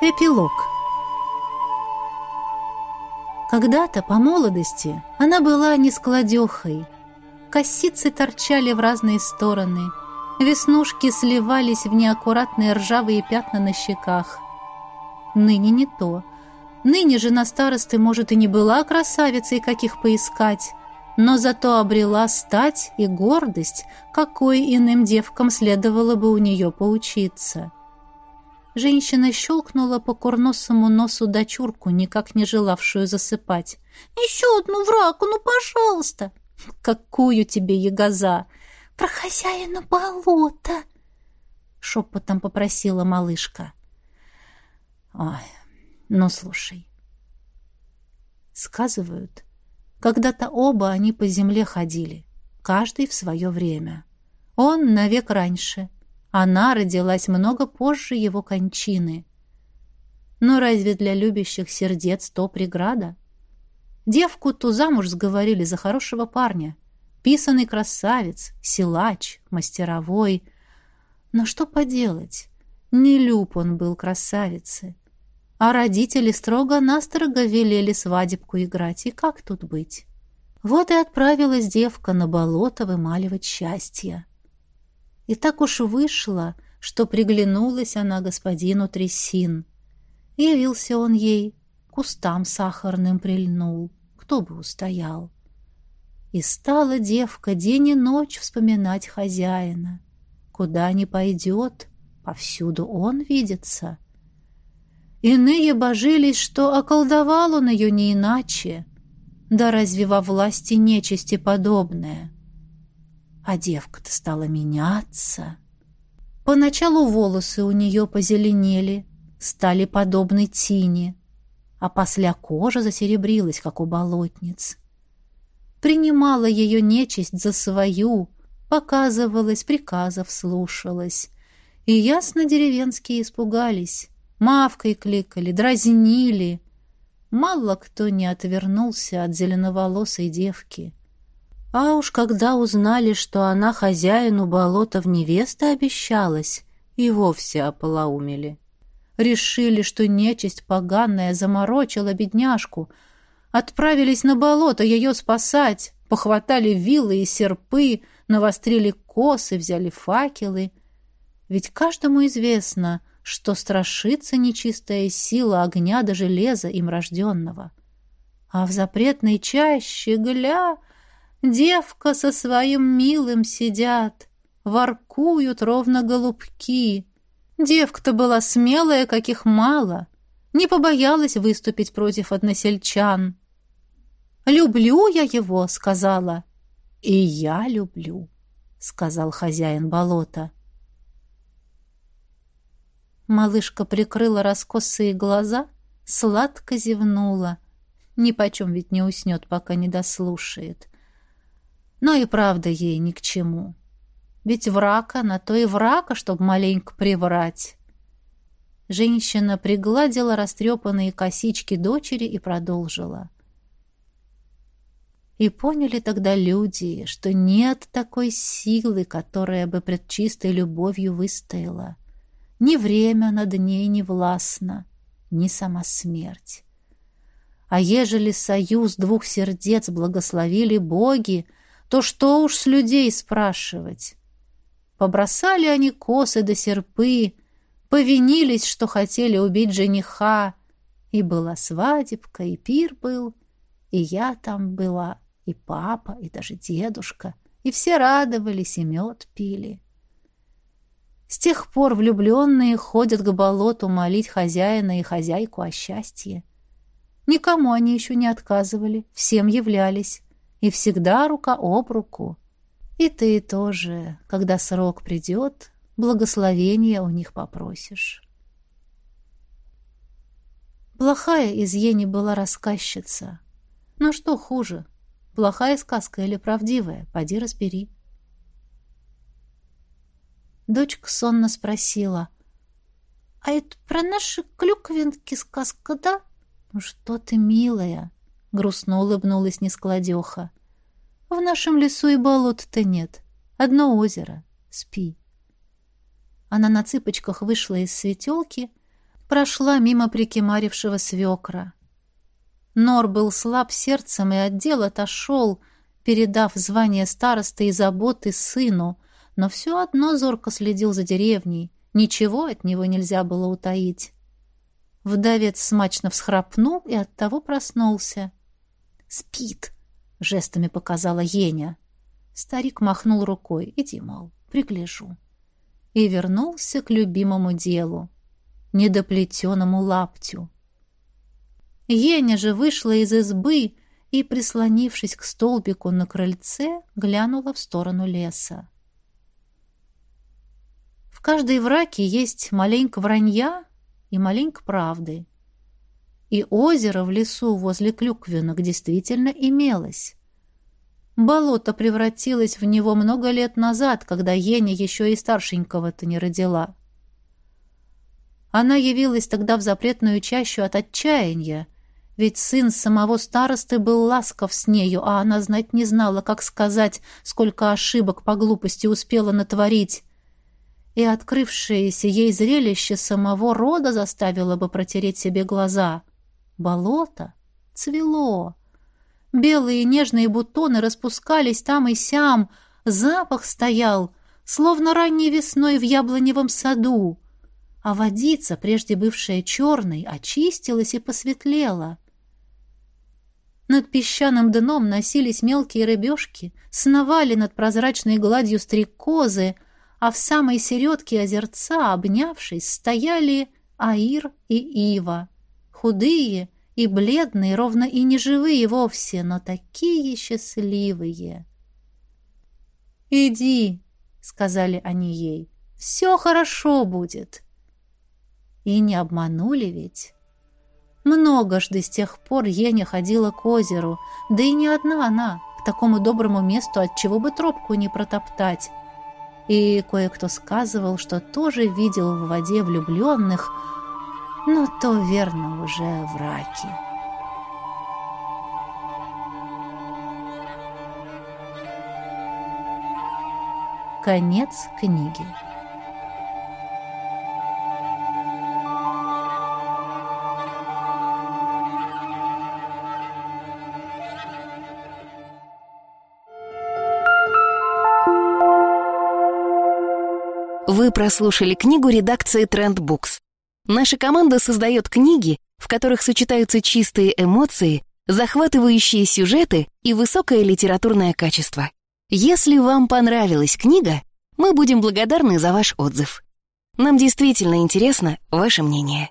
Эпилог Когда-то, по молодости, она была нескладехой. Косицы торчали в разные стороны. Веснушки сливались в неаккуратные ржавые пятна на щеках. Ныне не то. Ныне жена старосты, может, и не была красавицей, каких поискать, но зато обрела стать и гордость, какой иным девкам следовало бы у нее поучиться. Женщина щелкнула по курносому носу дочурку, никак не желавшую засыпать. «Еще одну враку, ну, пожалуйста!» «Какую тебе ягоза!» «Про хозяина болота!» Шепотом попросила малышка. «Ой, ну, слушай». Сказывают, когда-то оба они по земле ходили, каждый в свое время. Он навек раньше — она родилась много позже его кончины. Но разве для любящих сердец то преграда? Девку ту замуж сговорили за хорошего парня. Писанный красавец, силач, мастеровой. Но что поделать? Не люб он был красавице. А родители строго-настрого велели свадебку играть. И как тут быть? Вот и отправилась девка на болото вымаливать счастье. И так уж вышло, что приглянулась она господину Трясин. Явился он ей, кустам сахарным прильнул, кто бы устоял. И стала девка день и ночь вспоминать хозяина. Куда ни пойдет, повсюду он видится. Иные божились, что околдовал он ее не иначе, да разве во власти нечисти подобное — а девка-то стала меняться. Поначалу волосы у нее позеленели, стали подобны тине, а после кожа засеребрилась, как у болотниц. Принимала ее нечисть за свою, показывалась, приказов слушалась. И ясно деревенские испугались, мавкой кликали, дразнили. Мало кто не отвернулся от зеленоволосой девки — а уж когда узнали, что она хозяину болота в невесты обещалась, и вовсе ополоумели. Решили, что нечисть поганая заморочила бедняжку. Отправились на болото ее спасать, похватали вилы и серпы, навострили косы, взяли факелы. Ведь каждому известно, что страшится нечистая сила огня до железа им рожденного. А в запретной чаще, гля, Девка со своим милым сидят, воркуют ровно голубки. Девка-то была смелая, каких мало, не побоялась выступить против односельчан. «Люблю я его», — сказала. «И я люблю», — сказал хозяин болота. Малышка прикрыла раскосые глаза, сладко зевнула. Ни почем ведь не уснет, пока не дослушает но и правда ей ни к чему. Ведь врака на то и врака, чтоб маленько приврать. Женщина пригладила растрепанные косички дочери и продолжила. И поняли тогда люди, что нет такой силы, которая бы пред чистой любовью выстояла. Ни время над ней не властно, ни сама смерть. А ежели союз двух сердец благословили боги, то что уж с людей спрашивать? Побросали они косы до серпы, повинились, что хотели убить жениха, и была свадебка, и пир был, и я там была, и папа, и даже дедушка, и все радовались, и мед пили. С тех пор влюбленные ходят к болоту молить хозяина и хозяйку о счастье. Никому они еще не отказывали, всем являлись и всегда рука об руку. И ты тоже, когда срок придет, благословения у них попросишь. Плохая из Ени была рассказчица. Но что хуже, плохая сказка или правдивая, поди разбери. Дочка сонно спросила, «А это про наши клюквинки сказка, да?» «Ну что ты, милая!» — грустно улыбнулась нескладеха. «В нашем лесу и болот-то нет. Одно озеро. Спи». Она на цыпочках вышла из светелки, прошла мимо прикимарившего свекра. Нор был слаб сердцем и отдел отошел, передав звание старосты и заботы сыну, но все одно зорко следил за деревней. Ничего от него нельзя было утаить. Вдовец смачно всхрапнул и оттого проснулся. «Спит!» — жестами показала Еня. Старик махнул рукой. «Иди, мол, пригляжу». И вернулся к любимому делу — недоплетенному лаптю. Еня же вышла из избы и, прислонившись к столбику на крыльце, глянула в сторону леса. В каждой враке есть маленько вранья и маленько правды. И озеро в лесу возле Клюквинок действительно имелось. Болото превратилось в него много лет назад, когда Еня еще и старшенького-то не родила. Она явилась тогда в запретную чащу от отчаяния, ведь сын самого старосты был ласков с нею, а она знать не знала, как сказать, сколько ошибок по глупости успела натворить. И открывшееся ей зрелище самого рода заставило бы протереть себе глаза. Болото цвело. Белые нежные бутоны распускались там и сям, запах стоял, словно ранней весной в яблоневом саду, а водица, прежде бывшая черной, очистилась и посветлела — над песчаным дном носились мелкие рыбешки, сновали над прозрачной гладью стрекозы, а в самой середке озерца, обнявшись, стояли Аир и Ива. Худые и бледные, ровно и не живые вовсе, но такие счастливые. «Иди», — сказали они ей, — «все хорошо будет». И не обманули ведь. Многожды с тех пор Еня ходила к озеру, да и не одна она, к такому доброму месту, от чего бы тропку не протоптать. И кое-кто сказывал, что тоже видел в воде влюбленных, но то верно уже враки. Конец книги. Вы прослушали книгу редакции Trend Books. Наша команда создает книги, в которых сочетаются чистые эмоции, захватывающие сюжеты и высокое литературное качество. Если вам понравилась книга, мы будем благодарны за ваш отзыв. Нам действительно интересно ваше мнение.